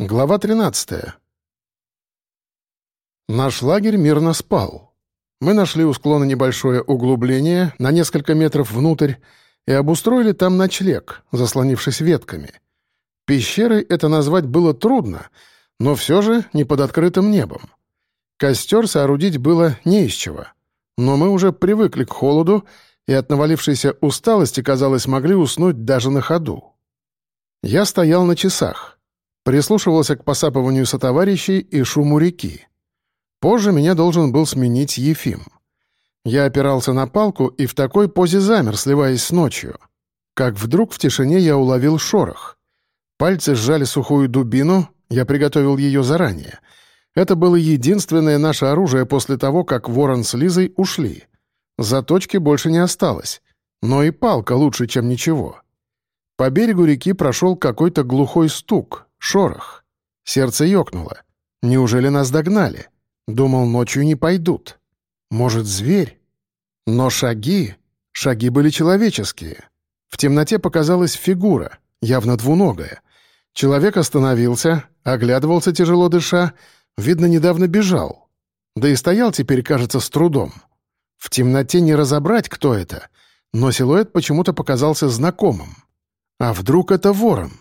Глава 13. Наш лагерь мирно спал. Мы нашли у склона небольшое углубление на несколько метров внутрь и обустроили там ночлег, заслонившись ветками. Пещерой это назвать было трудно, но все же не под открытым небом. Костер соорудить было не из чего. Но мы уже привыкли к холоду, и от навалившейся усталости, казалось, могли уснуть даже на ходу. Я стоял на часах — Прислушивался к посапыванию сотоварищей и шуму реки. Позже меня должен был сменить Ефим. Я опирался на палку и в такой позе замер, сливаясь с ночью. Как вдруг в тишине я уловил шорох. Пальцы сжали сухую дубину, я приготовил ее заранее. Это было единственное наше оружие после того, как ворон с Лизой ушли. Заточки больше не осталось. Но и палка лучше, чем ничего. По берегу реки прошел какой-то глухой стук, Шорох. Сердце ёкнуло. Неужели нас догнали? Думал, ночью не пойдут. Может, зверь? Но шаги... Шаги были человеческие. В темноте показалась фигура, явно двуногая. Человек остановился, оглядывался тяжело дыша, видно, недавно бежал. Да и стоял теперь, кажется, с трудом. В темноте не разобрать, кто это, но силуэт почему-то показался знакомым. А вдруг это ворон?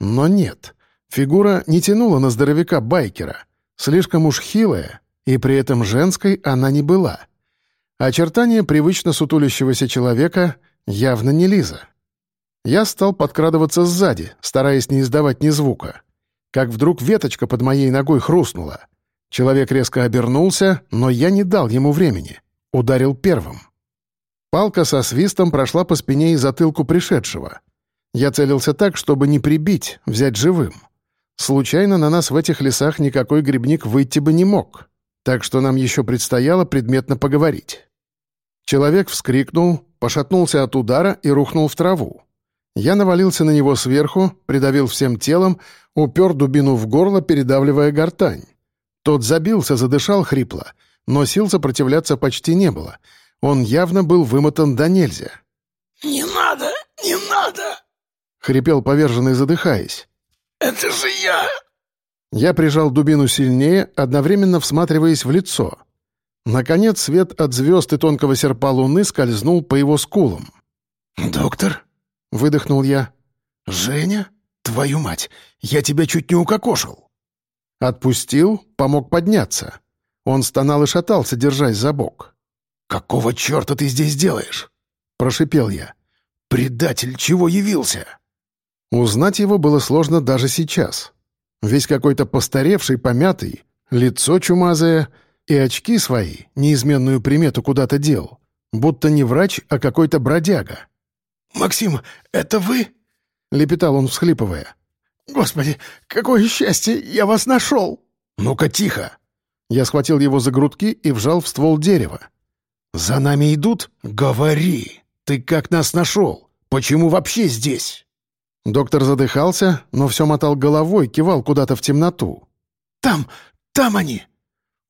Но нет. Фигура не тянула на здоровяка-байкера. Слишком уж хилая, и при этом женской она не была. Очертания привычно сутулящегося человека явно не Лиза. Я стал подкрадываться сзади, стараясь не издавать ни звука. Как вдруг веточка под моей ногой хрустнула. Человек резко обернулся, но я не дал ему времени. Ударил первым. Палка со свистом прошла по спине и затылку пришедшего. Я целился так, чтобы не прибить, взять живым. Случайно на нас в этих лесах никакой грибник выйти бы не мог, так что нам еще предстояло предметно поговорить. Человек вскрикнул, пошатнулся от удара и рухнул в траву. Я навалился на него сверху, придавил всем телом, упер дубину в горло, передавливая гортань. Тот забился, задышал хрипло, но сил сопротивляться почти не было. Он явно был вымотан до нельзя. «Не надо! Не надо!» — хрипел поверженный, задыхаясь. «Это же я!» Я прижал дубину сильнее, одновременно всматриваясь в лицо. Наконец свет от звезд и тонкого серпа луны скользнул по его скулам. «Доктор?» — выдохнул я. «Женя? Твою мать! Я тебя чуть не укокошил!» Отпустил, помог подняться. Он стонал и шатался, держась за бок. «Какого черта ты здесь делаешь?» — прошипел я. «Предатель, чего явился?» Узнать его было сложно даже сейчас. Весь какой-то постаревший, помятый, лицо чумазое и очки свои, неизменную примету куда-то дел. Будто не врач, а какой-то бродяга. «Максим, это вы?» — лепетал он, всхлипывая. «Господи, какое счастье! Я вас нашел!» «Ну-ка, тихо!» Я схватил его за грудки и вжал в ствол дерева. «За нами идут? Говори! Ты как нас нашел? Почему вообще здесь?» Доктор задыхался, но все мотал головой, кивал куда-то в темноту. «Там! Там они!»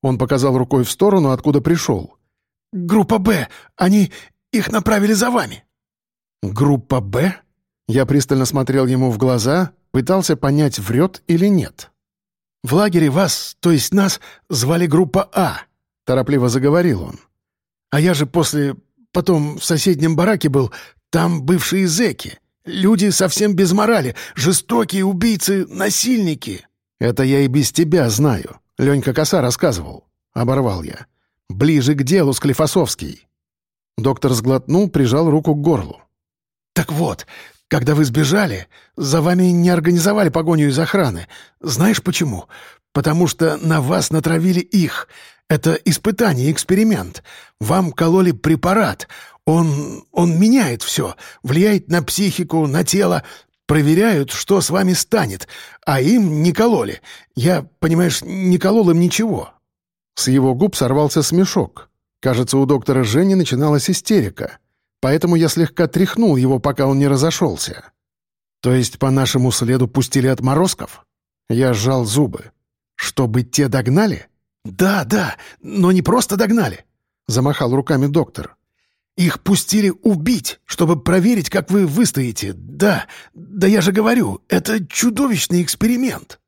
Он показал рукой в сторону, откуда пришел. «Группа «Б». Они... их направили за вами». «Группа «Б»?» Я пристально смотрел ему в глаза, пытался понять, врет или нет. «В лагере вас, то есть нас, звали группа А», — торопливо заговорил он. «А я же после... потом в соседнем бараке был, там бывшие зэки. Люди совсем без морали, жестокие убийцы, насильники». «Это я и без тебя знаю», — Ленька Коса рассказывал. Оборвал я. «Ближе к делу, Склифосовский». Доктор сглотнул, прижал руку к горлу. «Так вот, когда вы сбежали, за вами не организовали погоню из охраны. Знаешь почему? Потому что на вас натравили их. Это испытание, эксперимент. Вам кололи препарат. Он... он меняет все, влияет на психику, на тело. Проверяют, что с вами станет, а им не кололи. Я, понимаешь, не колол им ничего». С его губ сорвался смешок. Кажется, у доктора Жени начиналась истерика. Поэтому я слегка тряхнул его, пока он не разошелся. «То есть по нашему следу пустили отморозков?» Я сжал зубы. «Чтобы те догнали?» «Да, да, но не просто догнали», — замахал руками доктор. Их пустили убить, чтобы проверить, как вы выстоите. Да, да я же говорю, это чудовищный эксперимент».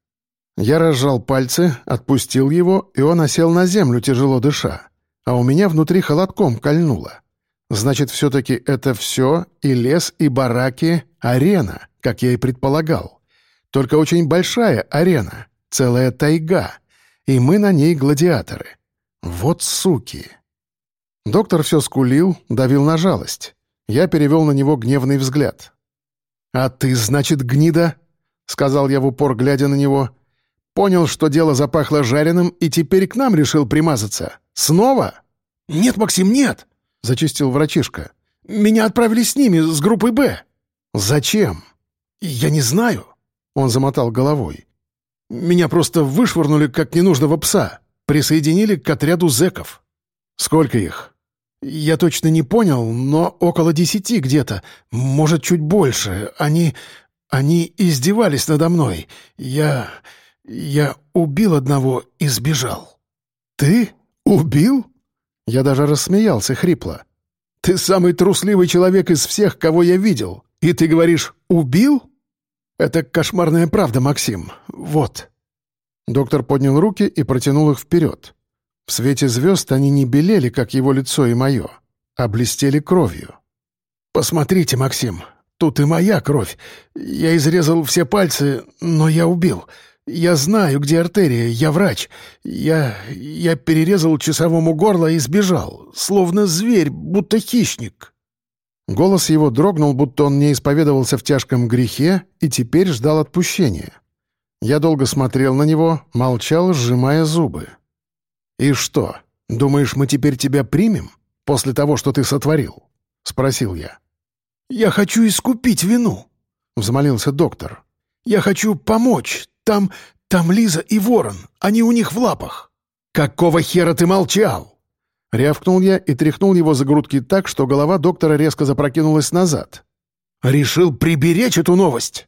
Я разжал пальцы, отпустил его, и он осел на землю, тяжело дыша. А у меня внутри холодком кольнуло. Значит, все-таки это все и лес, и бараки — арена, как я и предполагал. Только очень большая арена, целая тайга, и мы на ней гладиаторы. Вот суки. Доктор все скулил, давил на жалость. Я перевел на него гневный взгляд. «А ты, значит, гнида?» — сказал я в упор, глядя на него. «Понял, что дело запахло жареным, и теперь к нам решил примазаться. Снова?» «Нет, Максим, нет!» — зачистил врачишка. «Меня отправили с ними, с группой «Б». «Зачем?» «Я не знаю», — он замотал головой. «Меня просто вышвырнули как ненужного пса, присоединили к отряду зэков». «Сколько их?» «Я точно не понял, но около десяти где-то, может, чуть больше. Они... они издевались надо мной. Я... я убил одного и сбежал». «Ты? Убил?» Я даже рассмеялся хрипло. «Ты самый трусливый человек из всех, кого я видел. И ты говоришь «убил»?» «Это кошмарная правда, Максим. Вот». Доктор поднял руки и протянул их вперед. В свете звезд они не белели, как его лицо и мое, а блестели кровью. «Посмотрите, Максим, тут и моя кровь. Я изрезал все пальцы, но я убил. Я знаю, где артерия, я врач. Я... я перерезал часовому горло и сбежал, словно зверь, будто хищник». Голос его дрогнул, будто он не исповедовался в тяжком грехе и теперь ждал отпущения. Я долго смотрел на него, молчал, сжимая зубы. «И что, думаешь, мы теперь тебя примем после того, что ты сотворил?» — спросил я. «Я хочу искупить вину», — взмолился доктор. «Я хочу помочь. Там... там Лиза и Ворон. Они у них в лапах». «Какого хера ты молчал?» Рявкнул я и тряхнул его за грудки так, что голова доктора резко запрокинулась назад. «Решил приберечь эту новость?»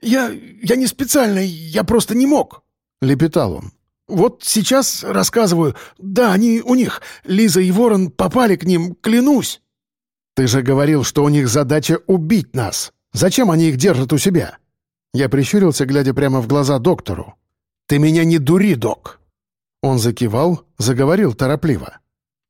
«Я... я не специально, я просто не мог», — лепетал он. Вот сейчас рассказываю. Да, они у них. Лиза и Ворон попали к ним, клянусь. Ты же говорил, что у них задача убить нас. Зачем они их держат у себя? Я прищурился, глядя прямо в глаза доктору. Ты меня не дури, док. Он закивал, заговорил торопливо.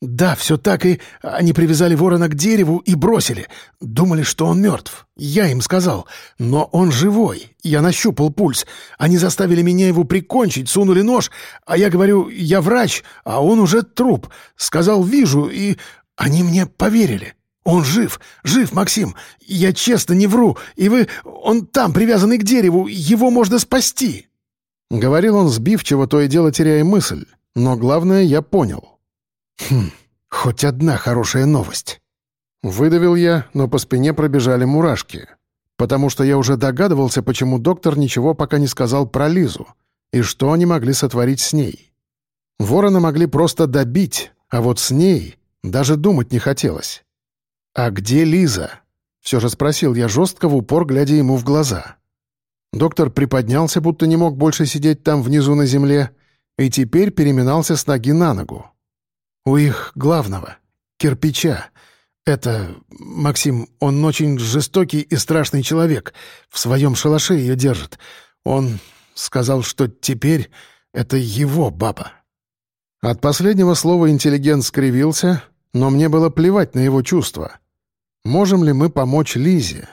«Да, все так, и они привязали ворона к дереву и бросили. Думали, что он мертв. Я им сказал. Но он живой. Я нащупал пульс. Они заставили меня его прикончить, сунули нож. А я говорю, я врач, а он уже труп. Сказал, вижу, и они мне поверили. Он жив, жив, Максим. Я честно не вру. И вы... Он там, привязанный к дереву. Его можно спасти». Говорил он сбивчиво, то и дело теряя мысль. Но главное, я понял. «Хм, хоть одна хорошая новость». Выдавил я, но по спине пробежали мурашки. Потому что я уже догадывался, почему доктор ничего пока не сказал про Лизу и что они могли сотворить с ней. Ворона могли просто добить, а вот с ней даже думать не хотелось. «А где Лиза?» — все же спросил я жестко в упор, глядя ему в глаза. Доктор приподнялся, будто не мог больше сидеть там внизу на земле, и теперь переминался с ноги на ногу. У их главного, кирпича. Это, Максим, он очень жестокий и страшный человек. В своем шалаше ее держит. Он сказал, что теперь это его баба. От последнего слова интеллигент скривился, но мне было плевать на его чувства. Можем ли мы помочь Лизе?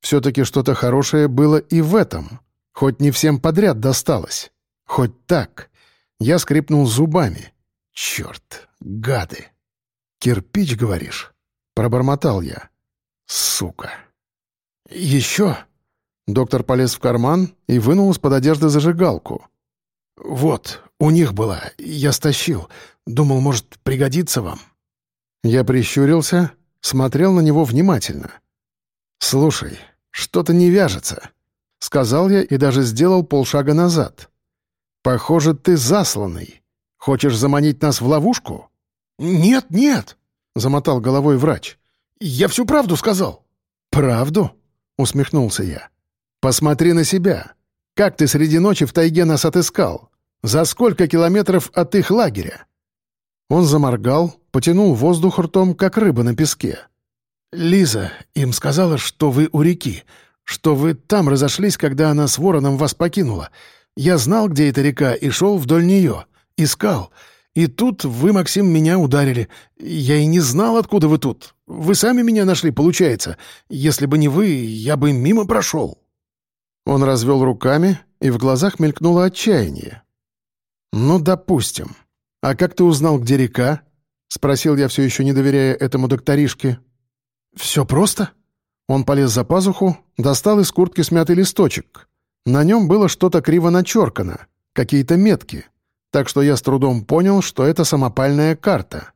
Все-таки что-то хорошее было и в этом. Хоть не всем подряд досталось. Хоть так. Я скрипнул зубами. Черт, гады! Кирпич, говоришь? Пробормотал я. Сука. Еще? Доктор полез в карман и вынул из-под одежды зажигалку. «Вот, у них была. Я стащил. Думал, может, пригодится вам». Я прищурился, смотрел на него внимательно. «Слушай, что-то не вяжется», — сказал я и даже сделал полшага назад. «Похоже, ты засланный. Хочешь заманить нас в ловушку?» «Нет, нет», — замотал головой врач. «Я всю правду сказал». «Правду?» — усмехнулся я. «Посмотри на себя. Как ты среди ночи в тайге нас отыскал? За сколько километров от их лагеря?» Он заморгал, потянул воздух ртом, как рыба на песке. «Лиза им сказала, что вы у реки, что вы там разошлись, когда она с вороном вас покинула. Я знал, где эта река, и шел вдоль нее. Искал. И тут вы, Максим, меня ударили. Я и не знал, откуда вы тут. Вы сами меня нашли, получается. Если бы не вы, я бы мимо прошел». Он развел руками, и в глазах мелькнуло отчаяние. «Ну, допустим. А как ты узнал, где река?» — спросил я, все еще не доверяя этому докторишке. «Все просто?» Он полез за пазуху, достал из куртки смятый листочек. На нем было что-то криво начеркано, какие-то метки. Так что я с трудом понял, что это самопальная карта.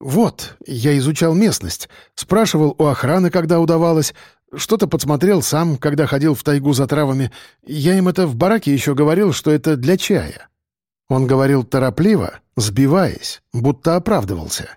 «Вот, я изучал местность, спрашивал у охраны, когда удавалось, что-то подсмотрел сам, когда ходил в тайгу за травами. Я им это в бараке еще говорил, что это для чая». Он говорил торопливо, сбиваясь, будто оправдывался.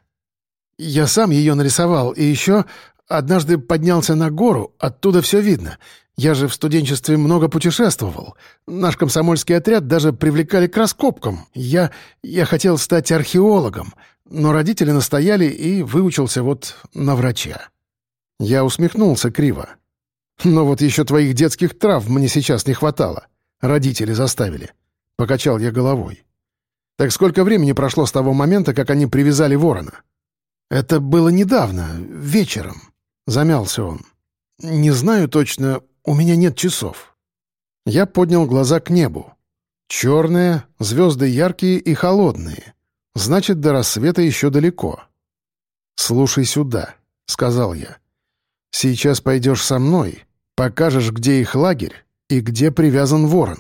«Я сам ее нарисовал, и еще однажды поднялся на гору, оттуда все видно. Я же в студенчестве много путешествовал. Наш комсомольский отряд даже привлекали к раскопкам. Я... я хотел стать археологом, но родители настояли и выучился вот на врача». Я усмехнулся криво. «Но вот еще твоих детских трав мне сейчас не хватало. Родители заставили». Покачал я головой. «Так сколько времени прошло с того момента, как они привязали ворона?» «Это было недавно, вечером», — замялся он. «Не знаю точно, у меня нет часов». Я поднял глаза к небу. Черные, звезды яркие и холодные. Значит, до рассвета еще далеко. «Слушай сюда», — сказал я. «Сейчас пойдешь со мной, покажешь, где их лагерь и где привязан ворон».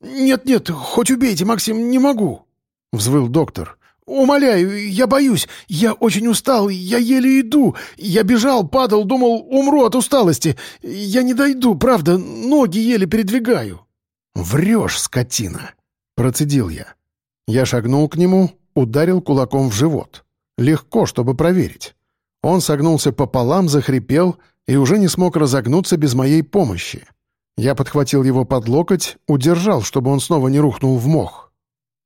«Нет-нет, хоть убейте, Максим, не могу!» — взвыл доктор. «Умоляю, я боюсь, я очень устал, я еле иду, я бежал, падал, думал, умру от усталости. Я не дойду, правда, ноги еле передвигаю». «Врешь, скотина!» — процедил я. Я шагнул к нему, ударил кулаком в живот. Легко, чтобы проверить. Он согнулся пополам, захрипел и уже не смог разогнуться без моей помощи. Я подхватил его под локоть, удержал, чтобы он снова не рухнул в мох.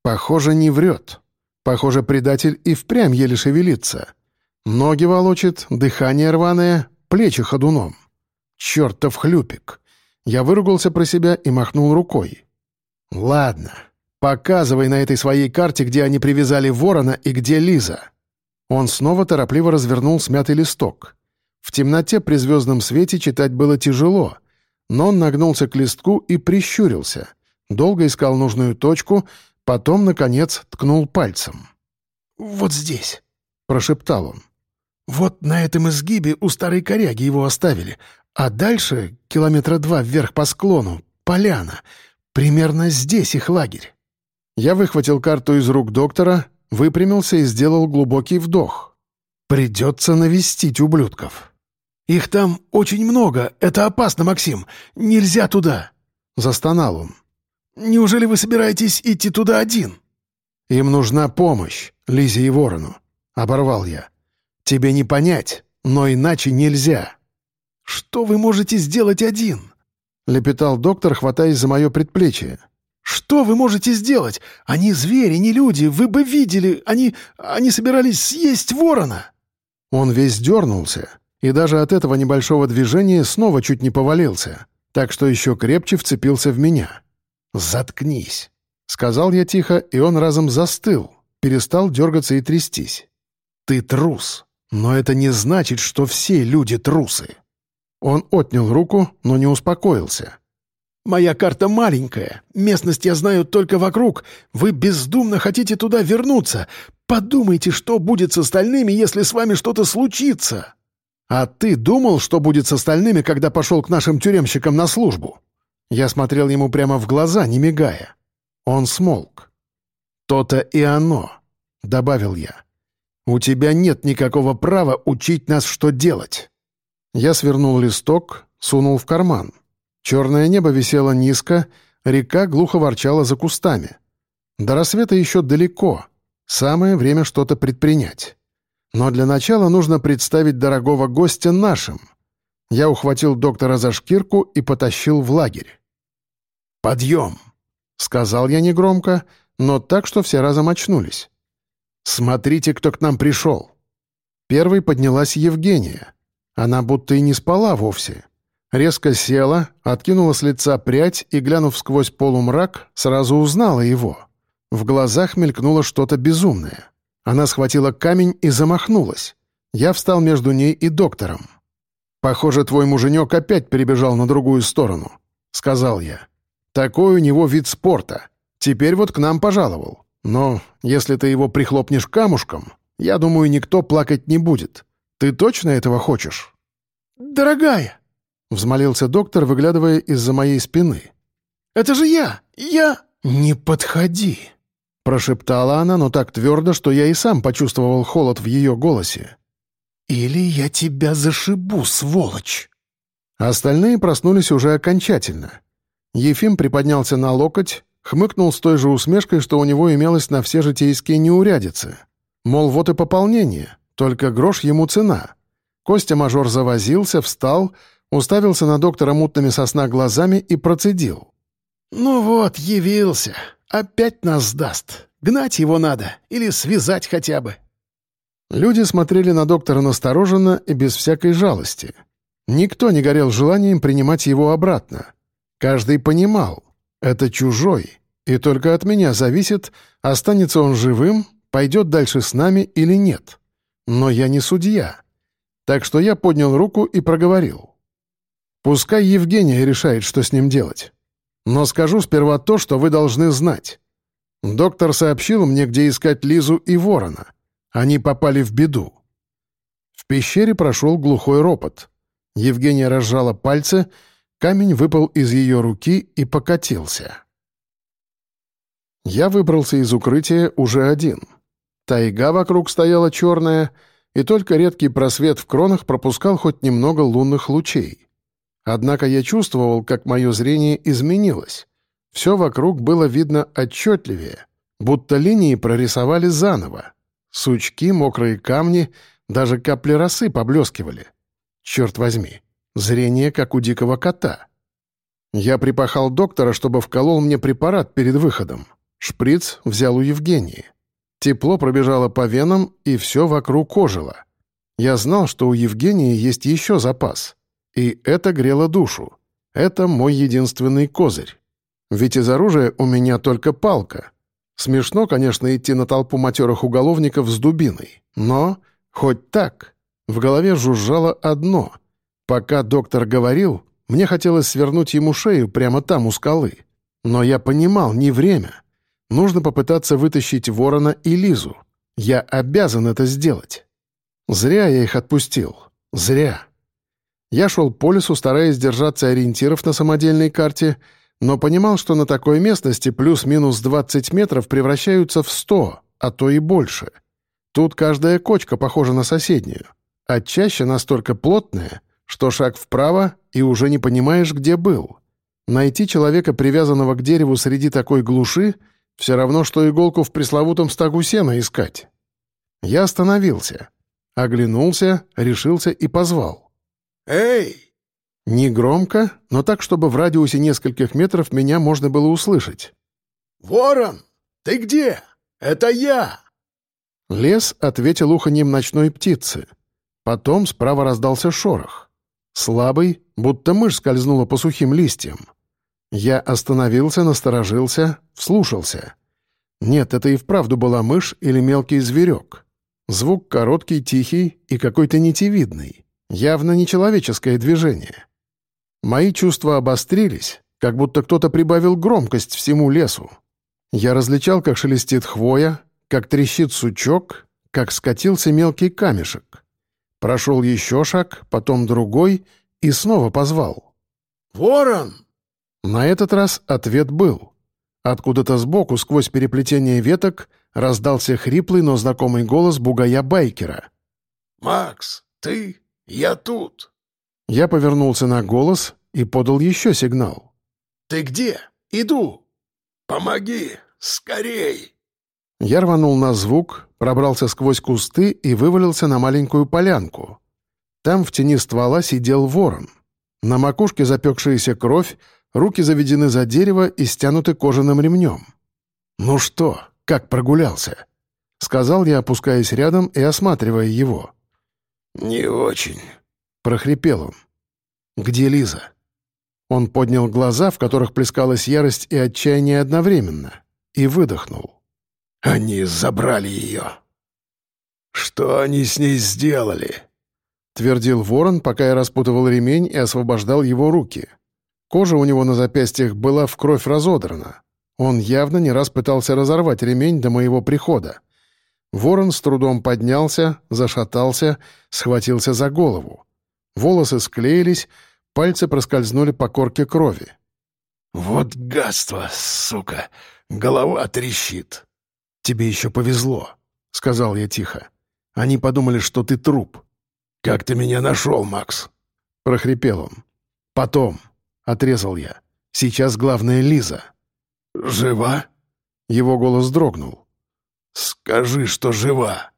Похоже, не врет. Похоже, предатель и впрямь еле шевелится. Ноги волочит, дыхание рваное, плечи ходуном. Чертов хлюпик. Я выругался про себя и махнул рукой. «Ладно, показывай на этой своей карте, где они привязали ворона и где Лиза». Он снова торопливо развернул смятый листок. В темноте при звездном свете читать было тяжело — но он нагнулся к листку и прищурился. Долго искал нужную точку, потом, наконец, ткнул пальцем. «Вот здесь», — прошептал он. «Вот на этом изгибе у старой коряги его оставили, а дальше, километра два вверх по склону, поляна. Примерно здесь их лагерь». Я выхватил карту из рук доктора, выпрямился и сделал глубокий вдох. «Придется навестить ублюдков». «Их там очень много. Это опасно, Максим. Нельзя туда!» — застонал он. «Неужели вы собираетесь идти туда один?» «Им нужна помощь, Лизе и Ворону», — оборвал я. «Тебе не понять, но иначе нельзя». «Что вы можете сделать один?» — лепетал доктор, хватаясь за мое предплечье. «Что вы можете сделать? Они звери, не люди, вы бы видели, они... они собирались съесть ворона!» Он весь дернулся, и даже от этого небольшого движения снова чуть не повалился, так что еще крепче вцепился в меня. «Заткнись», — сказал я тихо, и он разом застыл, перестал дергаться и трястись. «Ты трус, но это не значит, что все люди трусы». Он отнял руку, но не успокоился. «Моя карта маленькая. Местность я знаю только вокруг. Вы бездумно хотите туда вернуться. Подумайте, что будет с остальными, если с вами что-то случится!» «А ты думал, что будет с остальными, когда пошел к нашим тюремщикам на службу?» Я смотрел ему прямо в глаза, не мигая. Он смолк. «То-то и оно», — добавил я. «У тебя нет никакого права учить нас, что делать». Я свернул листок, сунул в карман. Черное небо висело низко, река глухо ворчала за кустами. До рассвета еще далеко. Самое время что-то предпринять. Но для начала нужно представить дорогого гостя нашим. Я ухватил доктора за шкирку и потащил в лагерь. «Подъем!» — сказал я негромко, но так, что все разом очнулись. «Смотрите, кто к нам пришел!» Первой поднялась Евгения. Она будто и не спала вовсе. Резко села, откинула с лица прядь и, глянув сквозь полумрак, сразу узнала его. В глазах мелькнуло что-то безумное. Она схватила камень и замахнулась. Я встал между ней и доктором. «Похоже, твой муженек опять перебежал на другую сторону», — сказал я. «Такой у него вид спорта. Теперь вот к нам пожаловал. Но если ты его прихлопнешь камушком, я думаю, никто плакать не будет. Ты точно этого хочешь?» «Дорогая!» — взмолился доктор, выглядывая из-за моей спины. «Это же я! Я...» «Не подходи!» — прошептала она, но так твердо, что я и сам почувствовал холод в ее голосе. «Или я тебя зашибу, сволочь!» Остальные проснулись уже окончательно. Ефим приподнялся на локоть, хмыкнул с той же усмешкой, что у него имелось на все житейские неурядицы. Мол, вот и пополнение, только грош ему цена. Костя-мажор завозился, встал, уставился на доктора мутными сосна глазами и процедил. «Ну вот, явился. Опять нас сдаст. Гнать его надо или связать хотя бы». Люди смотрели на доктора настороженно и без всякой жалости. Никто не горел желанием принимать его обратно. Каждый понимал, это чужой, и только от меня зависит, останется он живым, пойдет дальше с нами или нет. Но я не судья. Так что я поднял руку и проговорил. Пускай Евгения решает, что с ним делать. Но скажу сперва то, что вы должны знать. Доктор сообщил мне, где искать Лизу и Ворона. Они попали в беду. В пещере прошел глухой ропот. Евгения разжала пальцы, камень выпал из ее руки и покатился. Я выбрался из укрытия уже один. Тайга вокруг стояла черная, и только редкий просвет в кронах пропускал хоть немного лунных лучей. Однако я чувствовал, как мое зрение изменилось. Все вокруг было видно отчетливее, будто линии прорисовали заново. Сучки, мокрые камни, даже капли росы поблескивали. Черт возьми, зрение как у дикого кота. Я припахал доктора, чтобы вколол мне препарат перед выходом. Шприц взял у Евгении. Тепло пробежало по венам, и все вокруг ожило. Я знал, что у Евгении есть еще запас. И это грело душу. Это мой единственный козырь. Ведь из оружия у меня только палка, Смешно, конечно, идти на толпу матерых уголовников с дубиной, но хоть так. В голове жужжало одно. Пока доктор говорил, мне хотелось свернуть ему шею прямо там, у скалы. Но я понимал, не время. Нужно попытаться вытащить ворона и Лизу. Я обязан это сделать. Зря я их отпустил. Зря. Я шел по лесу, стараясь держаться ориентиров на самодельной карте — но понимал, что на такой местности плюс-минус 20 метров превращаются в 100, а то и больше. Тут каждая кочка похожа на соседнюю, а чаще настолько плотная, что шаг вправо и уже не понимаешь, где был. Найти человека, привязанного к дереву среди такой глуши, все равно, что иголку в пресловутом стогу сена искать. Я остановился, оглянулся, решился и позвал. «Эй!» Не громко, но так, чтобы в радиусе нескольких метров меня можно было услышать. «Ворон, ты где? Это я!» Лес ответил уханьем ночной птицы. Потом справа раздался шорох. Слабый, будто мышь скользнула по сухим листьям. Я остановился, насторожился, вслушался. Нет, это и вправду была мышь или мелкий зверек. Звук короткий, тихий и какой-то нитевидный. Явно нечеловеческое движение. Мои чувства обострились, как будто кто-то прибавил громкость всему лесу. Я различал, как шелестит хвоя, как трещит сучок, как скатился мелкий камешек. Прошел еще шаг, потом другой и снова позвал. «Ворон!» На этот раз ответ был. Откуда-то сбоку, сквозь переплетение веток, раздался хриплый, но знакомый голос бугая-байкера. «Макс, ты? Я тут!» Я повернулся на голос и подал еще сигнал. «Ты где? Иду! Помоги! Скорей!» Я рванул на звук, пробрался сквозь кусты и вывалился на маленькую полянку. Там в тени ствола сидел ворон. На макушке запекшаяся кровь, руки заведены за дерево и стянуты кожаным ремнем. «Ну что, как прогулялся?» — сказал я, опускаясь рядом и осматривая его. «Не очень», прохрипел он. Где Лиза?» Он поднял глаза, в которых плескалась ярость и отчаяние одновременно, и выдохнул. «Они забрали ее». «Что они с ней сделали?» — твердил ворон, пока я распутывал ремень и освобождал его руки. Кожа у него на запястьях была в кровь разодрана. Он явно не раз пытался разорвать ремень до моего прихода. Ворон с трудом поднялся, зашатался, схватился за голову. Волосы склеились, пальцы проскользнули по корке крови. «Вот гадство, сука! Голова трещит!» «Тебе еще повезло», — сказал я тихо. «Они подумали, что ты труп». «Как ты меня нашел, Макс?» — прохрипел он. «Потом», — отрезал я. «Сейчас главное Лиза». «Жива?» Его голос дрогнул. «Скажи, что жива!»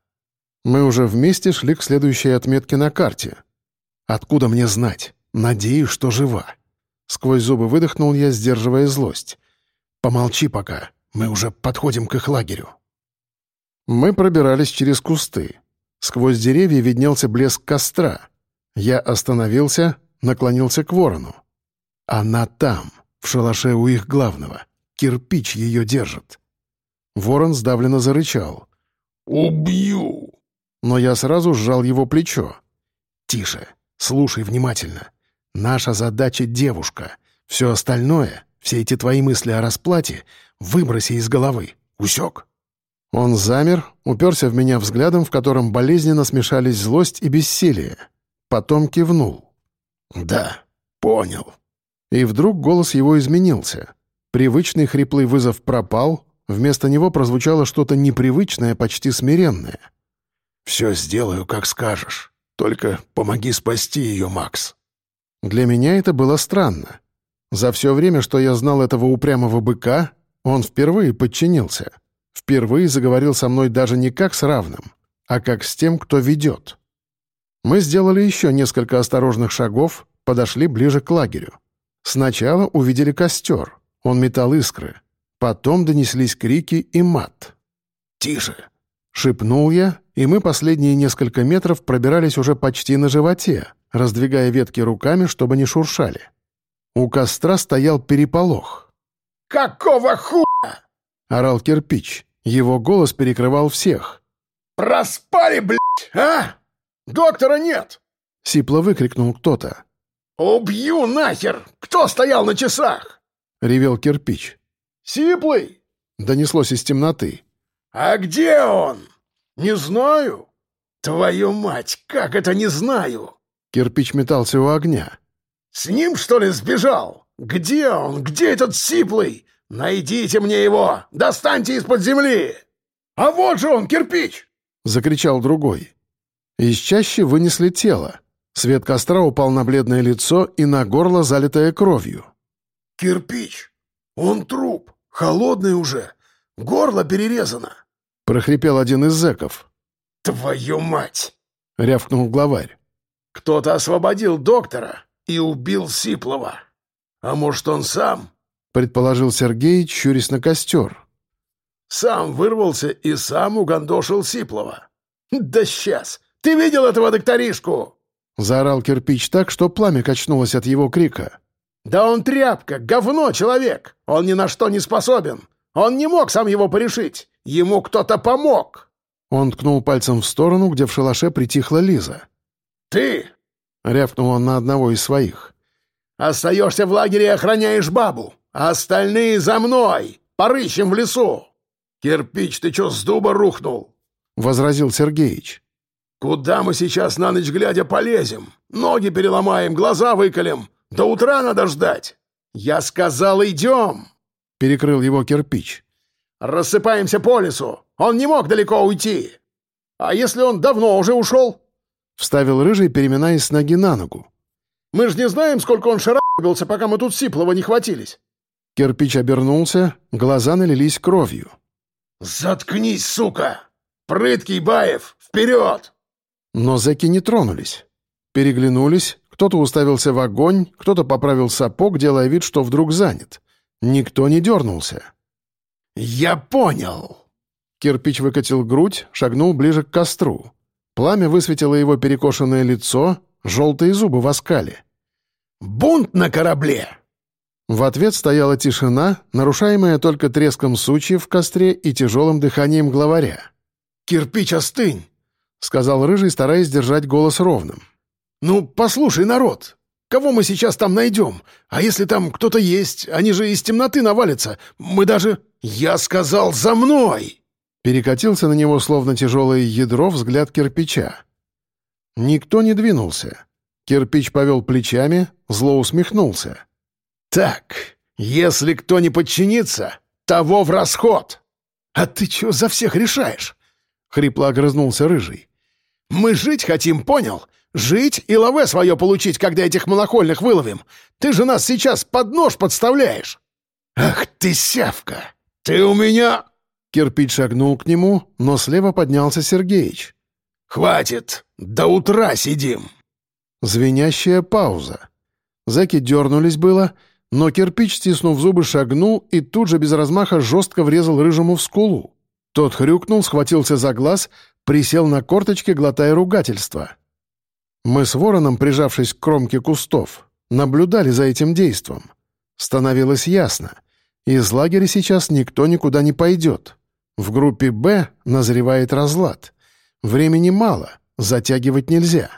Мы уже вместе шли к следующей отметке на карте. «Откуда мне знать? Надеюсь, что жива». Сквозь зубы выдохнул я, сдерживая злость. «Помолчи пока. Мы уже подходим к их лагерю». Мы пробирались через кусты. Сквозь деревья виднелся блеск костра. Я остановился, наклонился к ворону. Она там, в шалаше у их главного. Кирпич ее держит. Ворон сдавленно зарычал. «Убью!» Но я сразу сжал его плечо. «Тише, слушай внимательно. Наша задача — девушка. Все остальное, все эти твои мысли о расплате, выброси из головы. Усек?» Он замер, уперся в меня взглядом, в котором болезненно смешались злость и бессилие. Потом кивнул. «Да, понял». И вдруг голос его изменился. Привычный хриплый вызов пропал, вместо него прозвучало что-то непривычное, почти смиренное. «Все сделаю, как скажешь. Только помоги спасти ее, Макс». Для меня это было странно. За все время, что я знал этого упрямого быка, он впервые подчинился. Впервые заговорил со мной даже не как с равным, а как с тем, кто ведет. Мы сделали еще несколько осторожных шагов, подошли ближе к лагерю. Сначала увидели костер. Он метал искры. Потом донеслись крики и мат. «Тише!» — шепнул я, и мы последние несколько метров пробирались уже почти на животе, раздвигая ветки руками, чтобы не шуршали. У костра стоял переполох. «Какого хуя?» — орал кирпич. Его голос перекрывал всех. «Проспали, блядь, а? Доктора нет!» — сипло выкрикнул кто-то. «Убью нахер! Кто стоял на часах?» — ревел кирпич. «Сиплый!» — донеслось из темноты. «А где он?» «Не знаю». «Твою мать, как это не знаю?» Кирпич метался у огня. «С ним, что ли, сбежал? Где он? Где этот Сиплый? Найдите мне его! Достаньте из-под земли!» «А вот же он, кирпич!» — закричал другой. Из чаще вынесли тело. Свет костра упал на бледное лицо и на горло, залитое кровью. «Кирпич! Он труп! Холодный уже! Горло перерезано!» — прохрипел один из зэков. «Твою мать!» — рявкнул главарь. «Кто-то освободил доктора и убил Сиплова. А может, он сам?» — предположил Сергей, чурясь на костер. «Сам вырвался и сам угандошил Сиплова. Да сейчас! Ты видел этого докторишку?» — заорал кирпич так, что пламя качнулось от его крика. «Да он тряпка, говно человек! Он ни на что не способен! Он не мог сам его порешить! Ему кто-то помог!» Он ткнул пальцем в сторону, где в шалаше притихла Лиза. «Ты!» — рявкнул он на одного из своих. «Остаешься в лагере и охраняешь бабу, а остальные за мной! Порыщем в лесу!» «Кирпич, ты чё с дуба рухнул?» — возразил Сергеич. «Куда мы сейчас на ночь глядя полезем? Ноги переломаем, глаза выколем, до утра надо ждать. Я сказал, идем!» — перекрыл его кирпич. «Рассыпаемся по лесу. Он не мог далеко уйти. А если он давно уже ушел?» — вставил рыжий, переминаясь с ноги на ногу. «Мы же не знаем, сколько он шарабился, пока мы тут Сиплова не хватились». Кирпич обернулся, глаза налились кровью. «Заткнись, сука! Прыткий Баев, вперед!» Но зэки не тронулись. Переглянулись, кто-то уставился в огонь, кто-то поправил сапог, делая вид, что вдруг занят. Никто не дернулся. «Я понял!» Кирпич выкатил грудь, шагнул ближе к костру. Пламя высветило его перекошенное лицо, желтые зубы в. Бунт на корабле!» В ответ стояла тишина, нарушаемая только треском сучьев в костре и тяжелым дыханием главаря. «Кирпич, остынь!» — сказал Рыжий, стараясь держать голос ровным. «Ну, послушай, народ, кого мы сейчас там найдем? А если там кто-то есть, они же из темноты навалятся. Мы даже... Я сказал, за мной!» Перекатился на него, словно тяжелое ядро, взгляд кирпича. Никто не двинулся. Кирпич повел плечами, зло усмехнулся. «Так, если кто не подчинится, того в расход!» «А ты чего за всех решаешь?» — хрипло огрызнулся Рыжий. «Мы жить хотим, понял? Жить и лаве свое получить, когда этих малохольных выловим. Ты же нас сейчас под нож подставляешь!» «Ах ты, сявка! Ты у меня...» Кирпич шагнул к нему, но слева поднялся Сергеич. «Хватит! До утра сидим!» Звенящая пауза. Зэки дернулись было, но кирпич, стиснув зубы, шагнул и тут же без размаха жестко врезал рыжему в скулу. Тот хрюкнул, схватился за глаз, присел на корточки, глотая ругательство. Мы с вороном, прижавшись к кромке кустов, наблюдали за этим действом. Становилось ясно. Из лагеря сейчас никто никуда не пойдет. В группе «Б» назревает разлад. Времени мало, затягивать нельзя.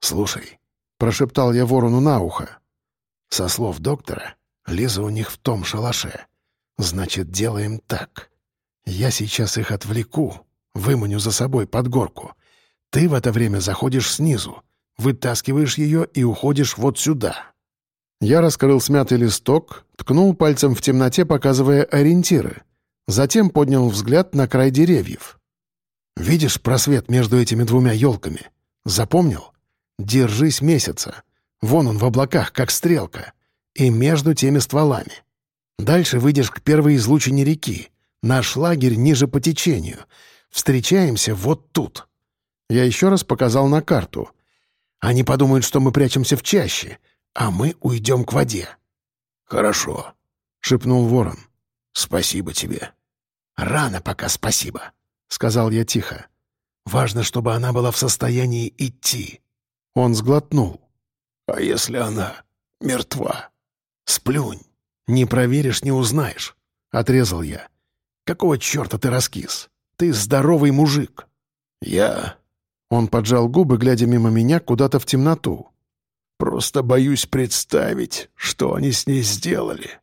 «Слушай», — прошептал я ворону на ухо, — «со слов доктора, Лиза у них в том шалаше. Значит, делаем так. Я сейчас их отвлеку, выманю за собой под горку. Ты в это время заходишь снизу, вытаскиваешь ее и уходишь вот сюда». Я раскрыл смятый листок, ткнул пальцем в темноте, показывая ориентиры. Затем поднял взгляд на край деревьев. «Видишь просвет между этими двумя елками? Запомнил? Держись месяца. Вон он в облаках, как стрелка. И между теми стволами. Дальше выйдешь к первой излучине реки. Наш лагерь ниже по течению. Встречаемся вот тут. Я еще раз показал на карту. Они подумают, что мы прячемся в чаще, а мы уйдем к воде. «Хорошо», — шепнул ворон. «Спасибо тебе». «Рано пока спасибо», — сказал я тихо. «Важно, чтобы она была в состоянии идти. Он сглотнул. «А если она мертва?» «Сплюнь. Не проверишь, не узнаешь», — отрезал я. «Какого черта ты раскис? Ты здоровый мужик». «Я...» Он поджал губы, глядя мимо меня куда-то в темноту. «Просто боюсь представить, что они с ней сделали».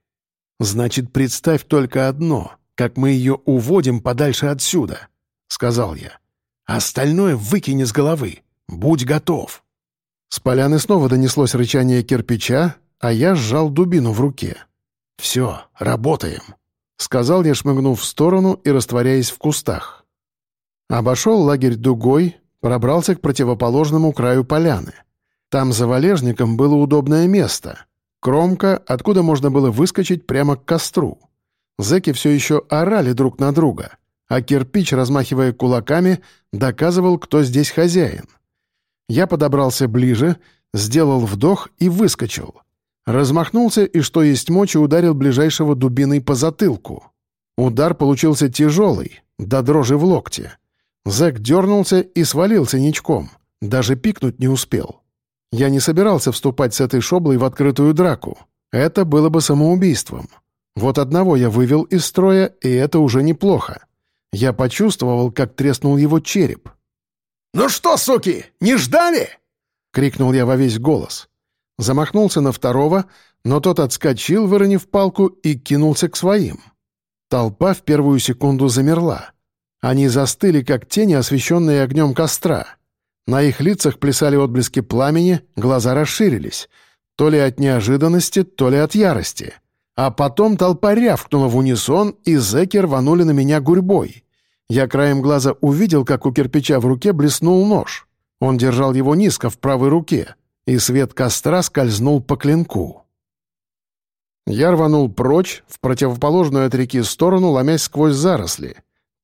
«Значит, представь только одно, как мы ее уводим подальше отсюда», — сказал я. «Остальное выкини с головы. Будь готов». С поляны снова донеслось рычание кирпича, а я сжал дубину в руке. «Все, работаем», — сказал я, шмыгнув в сторону и растворяясь в кустах. Обошел лагерь дугой, пробрался к противоположному краю поляны. Там за валежником было удобное место. Кромка, откуда можно было выскочить прямо к костру. Зэки все еще орали друг на друга, а кирпич, размахивая кулаками, доказывал, кто здесь хозяин. Я подобрался ближе, сделал вдох и выскочил. Размахнулся и, что есть мочи, ударил ближайшего дубиной по затылку. Удар получился тяжелый, до дрожи в локте. Зэк дернулся и свалился ничком, даже пикнуть не успел. Я не собирался вступать с этой шоблой в открытую драку. Это было бы самоубийством. Вот одного я вывел из строя, и это уже неплохо. Я почувствовал, как треснул его череп. «Ну что, суки, не ждали?» — крикнул я во весь голос. Замахнулся на второго, но тот отскочил, выронив палку, и кинулся к своим. Толпа в первую секунду замерла. Они застыли, как тени, освещенные огнем костра. На их лицах плясали отблески пламени, глаза расширились. То ли от неожиданности, то ли от ярости. А потом толпа рявкнула в унисон, и зэки рванули на меня гурьбой. Я краем глаза увидел, как у кирпича в руке блеснул нож. Он держал его низко в правой руке, и свет костра скользнул по клинку. Я рванул прочь, в противоположную от реки сторону, ломясь сквозь заросли.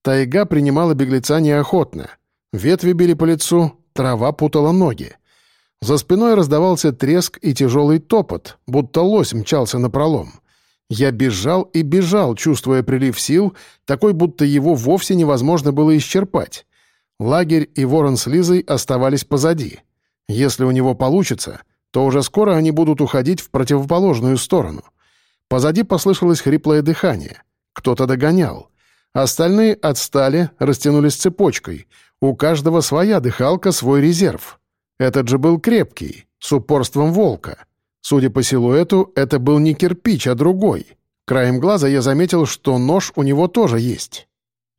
Тайга принимала беглеца неохотно. Ветви били по лицу, трава путала ноги. За спиной раздавался треск и тяжелый топот, будто лось мчался на пролом. Я бежал и бежал, чувствуя прилив сил, такой, будто его вовсе невозможно было исчерпать. Лагерь и ворон с Лизой оставались позади. Если у него получится, то уже скоро они будут уходить в противоположную сторону. Позади послышалось хриплое дыхание. Кто-то догонял. Остальные отстали, растянулись цепочкой. У каждого своя дыхалка, свой резерв. Этот же был крепкий, с упорством волка. Судя по силуэту, это был не кирпич, а другой. Краем глаза я заметил, что нож у него тоже есть.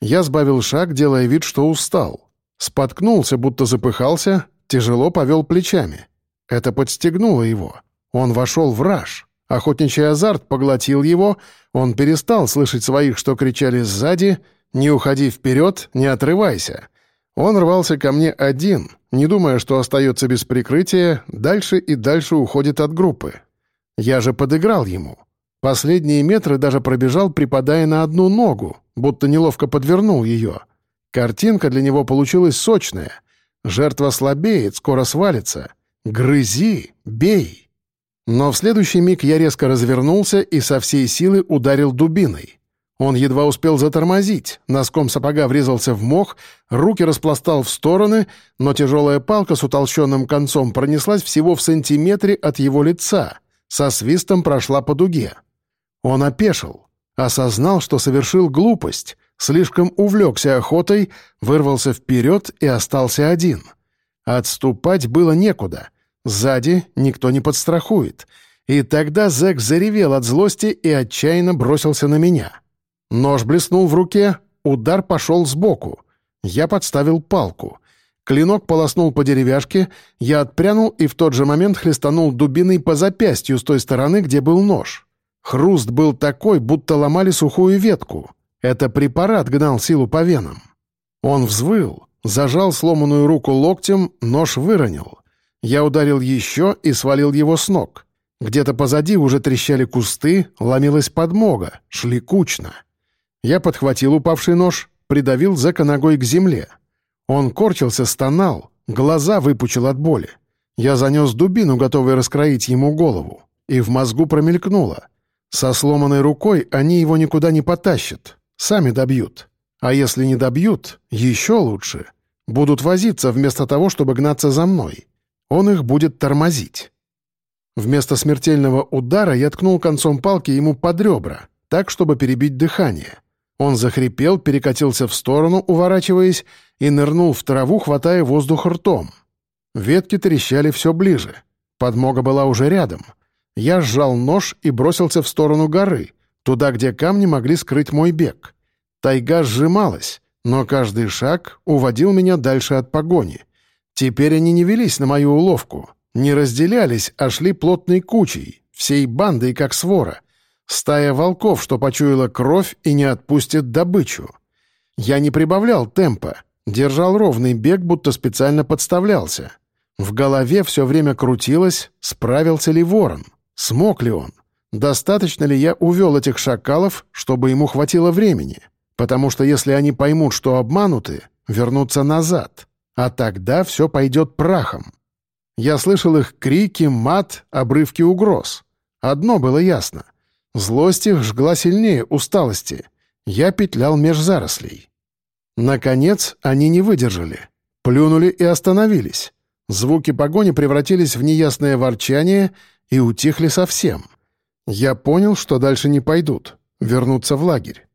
Я сбавил шаг, делая вид, что устал. Споткнулся, будто запыхался, тяжело повел плечами. Это подстегнуло его. Он вошел в раж. Охотничий азарт поглотил его, он перестал слышать своих, что кричали сзади «Не уходи вперед, не отрывайся». Он рвался ко мне один, не думая, что остается без прикрытия, дальше и дальше уходит от группы. Я же подыграл ему. Последние метры даже пробежал, припадая на одну ногу, будто неловко подвернул ее. Картинка для него получилась сочная. Жертва слабеет, скоро свалится. Грызи, бей. Но в следующий миг я резко развернулся и со всей силы ударил дубиной. Он едва успел затормозить, носком сапога врезался в мох, руки распластал в стороны, но тяжелая палка с утолщенным концом пронеслась всего в сантиметре от его лица, со свистом прошла по дуге. Он опешил, осознал, что совершил глупость, слишком увлекся охотой, вырвался вперед и остался один. Отступать было некуда — Сзади никто не подстрахует. И тогда зэк заревел от злости и отчаянно бросился на меня. Нож блеснул в руке, удар пошел сбоку. Я подставил палку. Клинок полоснул по деревяшке, я отпрянул и в тот же момент хлестанул дубиной по запястью с той стороны, где был нож. Хруст был такой, будто ломали сухую ветку. Это препарат гнал силу по венам. Он взвыл, зажал сломанную руку локтем, нож выронил. Я ударил еще и свалил его с ног. Где-то позади уже трещали кусты, ломилась подмога, шли кучно. Я подхватил упавший нож, придавил зэка ногой к земле. Он корчился, стонал, глаза выпучил от боли. Я занес дубину, готовый раскроить ему голову, и в мозгу промелькнуло. Со сломанной рукой они его никуда не потащат, сами добьют. А если не добьют, еще лучше. Будут возиться вместо того, чтобы гнаться за мной. Он их будет тормозить. Вместо смертельного удара я ткнул концом палки ему под ребра, так, чтобы перебить дыхание. Он захрипел, перекатился в сторону, уворачиваясь, и нырнул в траву, хватая воздух ртом. Ветки трещали все ближе. Подмога была уже рядом. Я сжал нож и бросился в сторону горы, туда, где камни могли скрыть мой бег. Тайга сжималась, но каждый шаг уводил меня дальше от погони — Теперь они не велись на мою уловку, не разделялись, а шли плотной кучей, всей бандой как свора. Стая волков, что почуяла кровь и не отпустит добычу. Я не прибавлял темпа, держал ровный бег, будто специально подставлялся. В голове все время крутилось, справился ли ворон, смог ли он, достаточно ли я увел этих шакалов, чтобы ему хватило времени. Потому что если они поймут, что обмануты, вернутся назад — а тогда все пойдет прахом. Я слышал их крики, мат, обрывки угроз. Одно было ясно. Злость их жгла сильнее усталости. Я петлял меж зарослей. Наконец они не выдержали. Плюнули и остановились. Звуки погони превратились в неясное ворчание и утихли совсем. Я понял, что дальше не пойдут. Вернуться в лагерь.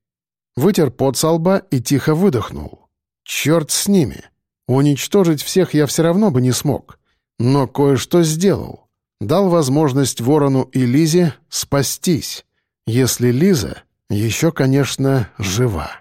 Вытер пот со лба и тихо выдохнул. «Черт с ними!» Уничтожить всех я все равно бы не смог. Но кое-что сделал. Дал возможность Ворону и Лизе спастись. Если Лиза еще, конечно, жива.